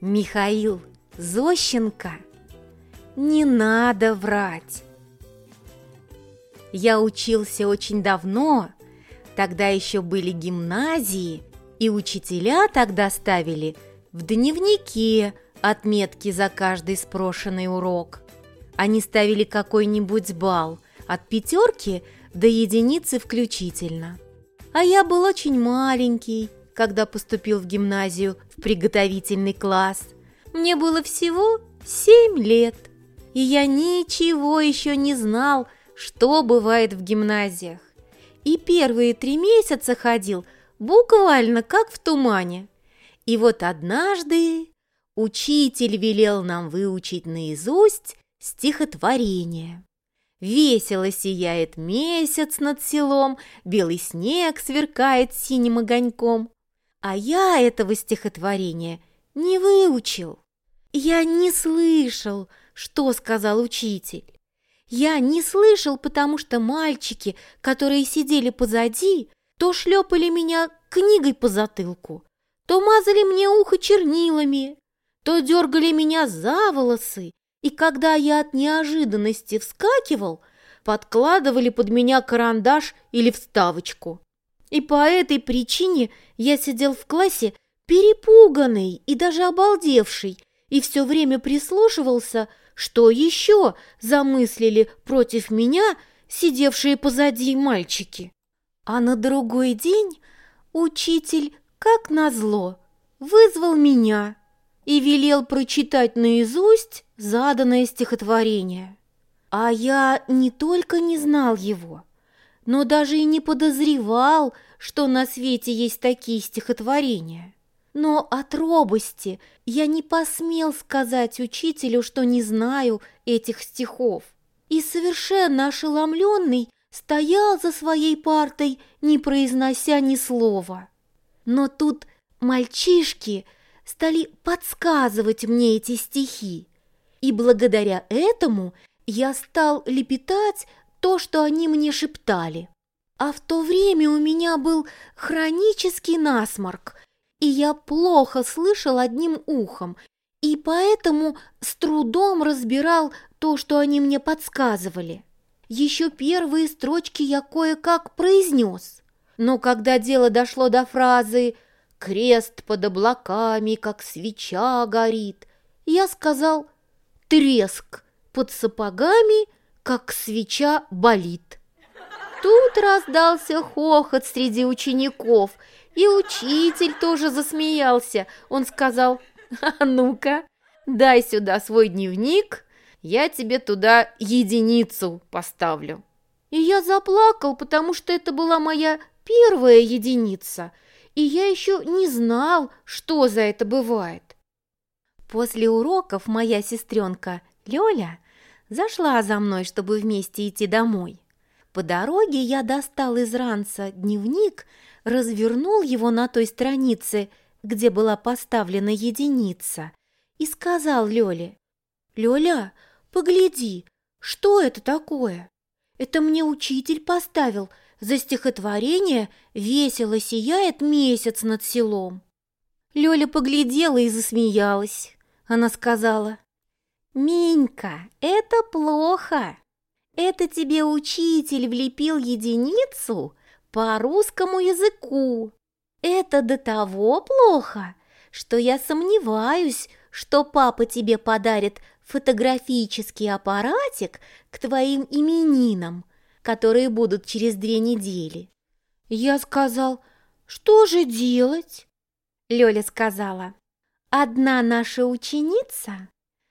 Михаил Зощенко Не надо врать Я учился очень давно, тогда еще были гимназии, и учителя тогда ставили в дневнике отметки за каждый спрошенный урок. Они ставили какой-нибудь балл от пятерки до единицы включительно. А я был очень маленький, когда поступил в гимназию приготовительный класс. Мне было всего семь лет, и я ничего еще не знал, что бывает в гимназиях. И первые три месяца ходил буквально как в тумане. И вот однажды учитель велел нам выучить наизусть стихотворение. Весело сияет месяц над селом, белый снег сверкает синим огоньком. А я этого стихотворения не выучил. Я не слышал, что сказал учитель. Я не слышал, потому что мальчики, которые сидели позади, то шлепали меня книгой по затылку, то мазали мне ухо чернилами, то дергали меня за волосы, и когда я от неожиданности вскакивал, подкладывали под меня карандаш или вставочку. И по этой причине я сидел в классе перепуганный и даже обалдевший, и все время прислушивался, что еще замыслили против меня сидевшие позади мальчики. А на другой день учитель, как назло, вызвал меня и велел прочитать наизусть заданное стихотворение. А я не только не знал его, но даже и не подозревал, что на свете есть такие стихотворения. Но от робости я не посмел сказать учителю, что не знаю этих стихов. И совершенно ошеломленный стоял за своей партой, не произнося ни слова. Но тут мальчишки стали подсказывать мне эти стихи, и благодаря этому я стал лепетать то, что они мне шептали. А в то время у меня был хронический насморк, и я плохо слышал одним ухом, и поэтому с трудом разбирал то, что они мне подсказывали. Еще первые строчки я кое-как произнес, но когда дело дошло до фразы «Крест под облаками, как свеча горит», я сказал «Треск под сапогами, как свеча болит». Тут раздался хохот среди учеников, и учитель тоже засмеялся. Он сказал, «А ну-ка, дай сюда свой дневник, я тебе туда единицу поставлю». И я заплакал, потому что это была моя первая единица, и я еще не знал, что за это бывает. После уроков моя сестренка Лёля зашла за мной, чтобы вместе идти домой. По дороге я достал из ранца дневник, развернул его на той странице, где была поставлена единица, и сказал Лёле, «Лёля, погляди, что это такое? Это мне учитель поставил, за стихотворение «Весело сияет месяц над селом». Лёля поглядела и засмеялась. Она сказала, «Минька, это плохо. Это тебе учитель влепил единицу по русскому языку. Это до того плохо, что я сомневаюсь, что папа тебе подарит фотографический аппаратик к твоим именинам, которые будут через две недели. Я сказал, что же делать? Лёля сказала, одна наша ученица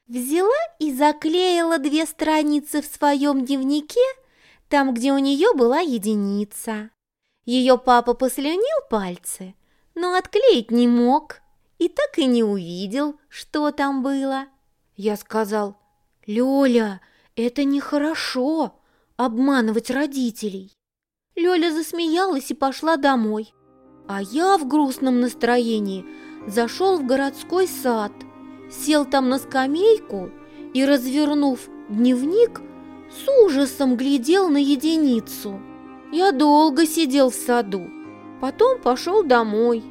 взяла и заклеила две страницы в своем дневнике, там, где у нее была единица. Ее папа послюнил пальцы, но отклеить не мог и так и не увидел, что там было. Я сказал, «Лёля, это нехорошо, обманывать родителей». Лёля засмеялась и пошла домой. А я в грустном настроении зашел в городской сад, сел там на скамейку и, развернув дневник, с ужасом глядел на единицу. Я долго сидел в саду, потом пошел домой.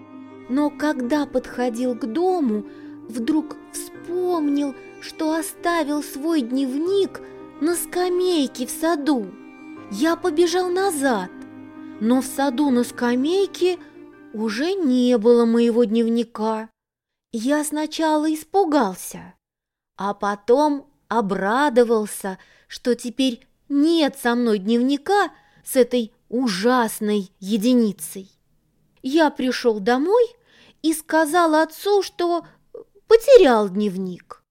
Но когда подходил к дому, вдруг вспомнил, что оставил свой дневник на скамейке в саду. Я побежал назад, но в саду на скамейке уже не было моего дневника. Я сначала испугался, а потом обрадовался, что теперь нет со мной дневника с этой ужасной единицей. Я пришел домой и сказал отцу, что потерял дневник.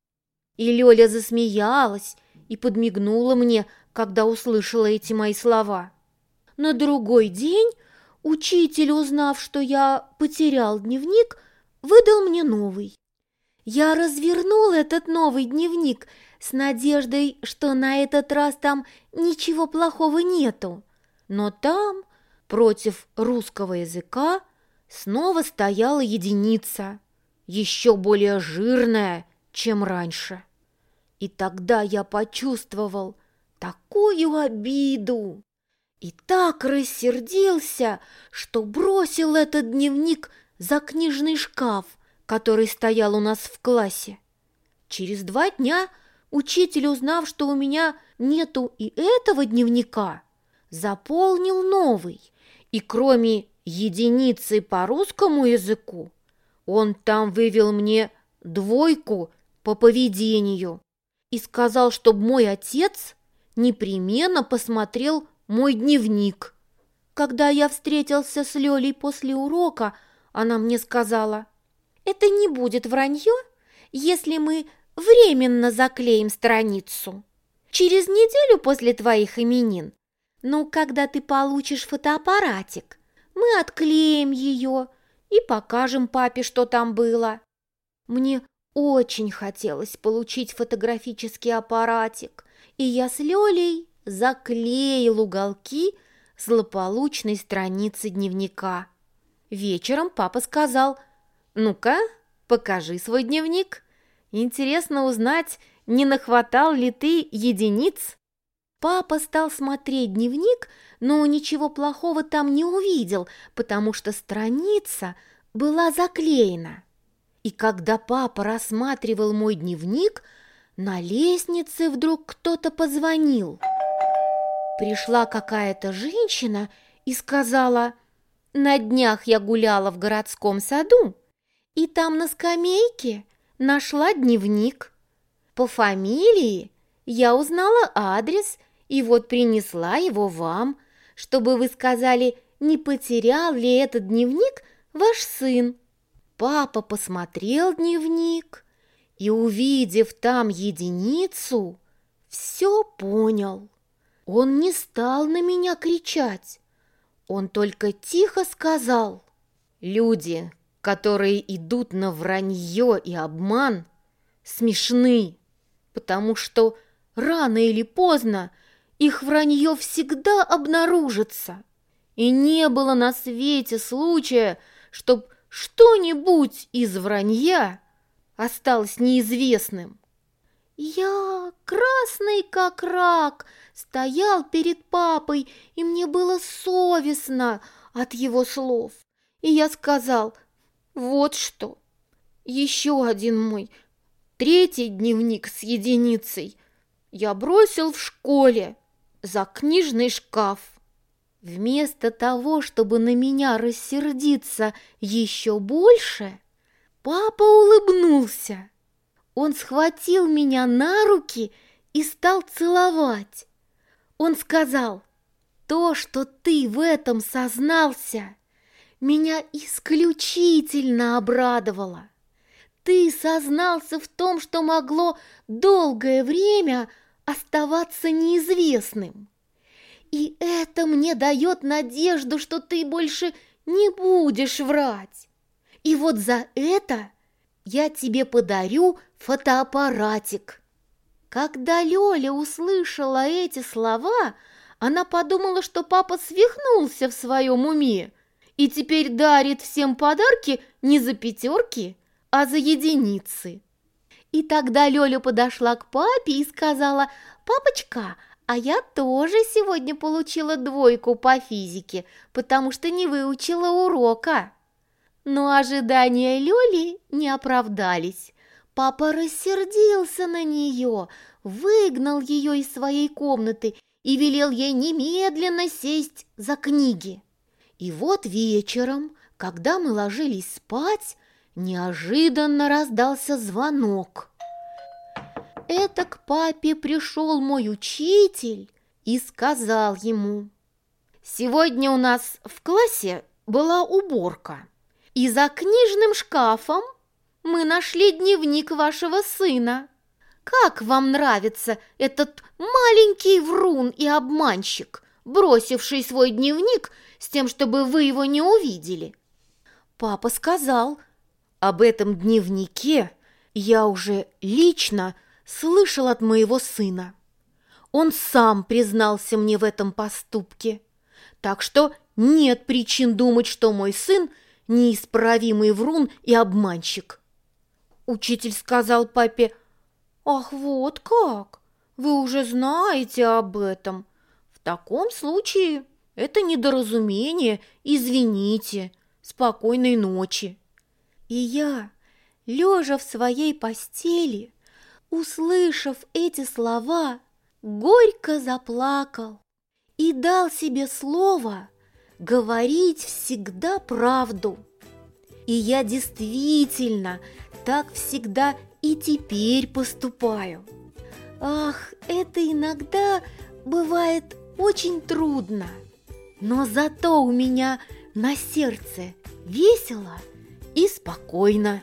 И Лёля засмеялась и подмигнула мне, когда услышала эти мои слова. На другой день учитель, узнав, что я потерял дневник, выдал мне новый. Я развернул этот новый дневник с надеждой, что на этот раз там ничего плохого нету. Но там, против русского языка, снова стояла единица, еще более жирная, чем раньше. И тогда я почувствовал такую обиду и так рассердился, что бросил этот дневник за книжный шкаф, который стоял у нас в классе. Через два дня учитель, узнав, что у меня нету и этого дневника, заполнил новый, и кроме единицы по русскому языку, он там вывел мне двойку по поведению и сказал, чтобы мой отец непременно посмотрел мой дневник. Когда я встретился с Лёлей после урока, она мне сказала, «Это не будет вранье, если мы временно заклеим страницу. Через неделю после твоих именин, ну, когда ты получишь фотоаппаратик, мы отклеим ее и покажем папе, что там было». Мне очень хотелось получить фотографический аппаратик, и я с Лёлей заклеил уголки злополучной страницы дневника. Вечером папа сказал, «Ну-ка, покажи свой дневник. Интересно узнать, не нахватал ли ты единиц?» Папа стал смотреть дневник, но ничего плохого там не увидел, потому что страница была заклеена. И когда папа рассматривал мой дневник, на лестнице вдруг кто-то позвонил. Пришла какая-то женщина и сказала, «На днях я гуляла в городском саду, и там на скамейке нашла дневник. По фамилии я узнала адрес и вот принесла его вам, чтобы вы сказали, не потерял ли этот дневник ваш сын». Папа посмотрел дневник и, увидев там единицу, все понял. Он не стал на меня кричать. Он только тихо сказал, «Люди, которые идут на вранье и обман, смешны, потому что рано или поздно их вранье всегда обнаружится. И не было на свете случая, чтобы что-нибудь из вранья осталось неизвестным. Я, красный как рак, стоял перед папой, и мне было совестно от его слов. И я сказал, вот что, еще один мой, третий дневник с единицей я бросил в школе за книжный шкаф. Вместо того, чтобы на меня рассердиться еще больше, папа улыбнулся. Он схватил меня на руки и стал целовать. Он сказал, «То, что ты в этом сознался, меня исключительно обрадовало. Ты сознался в том, что могло долгое время оставаться неизвестным. И это мне дает надежду, что ты больше не будешь врать. И вот за это я тебе подарю фотоаппаратик». Когда Лёля услышала эти слова, она подумала, что папа свихнулся в своем уме и теперь дарит всем подарки не за пятерки, а за единицы. И тогда Лёля подошла к папе и сказала, «Папочка, а я тоже сегодня получила двойку по физике, потому что не выучила урока. Но ожидания Лёли не оправдались. Папа рассердился на нее, выгнал ее из своей комнаты и велел ей немедленно сесть за книги. И вот вечером, когда мы ложились спать, неожиданно раздался звонок. Это к папе пришел мой учитель и сказал ему, «Сегодня у нас в классе была уборка, и за книжным шкафом мы нашли дневник вашего сына. Как вам нравится этот маленький врун и обманщик, бросивший свой дневник с тем, чтобы вы его не увидели?» Папа сказал, об этом дневнике я уже лично слышал от моего сына. Он сам признался мне в этом поступке. Так что нет причин думать, что мой сын неисправимый врун и обманщик. Учитель сказал папе, «Ах, вот как! Вы уже знаете об этом. В таком случае это недоразумение, извините. Спокойной ночи». И я, лежа в своей постели, услышав эти слова, горько заплакал и дал себе слово говорить всегда правду. И я действительно так всегда и теперь поступаю. Ах, это иногда бывает очень трудно, но зато у меня на сердце весело и спокойно.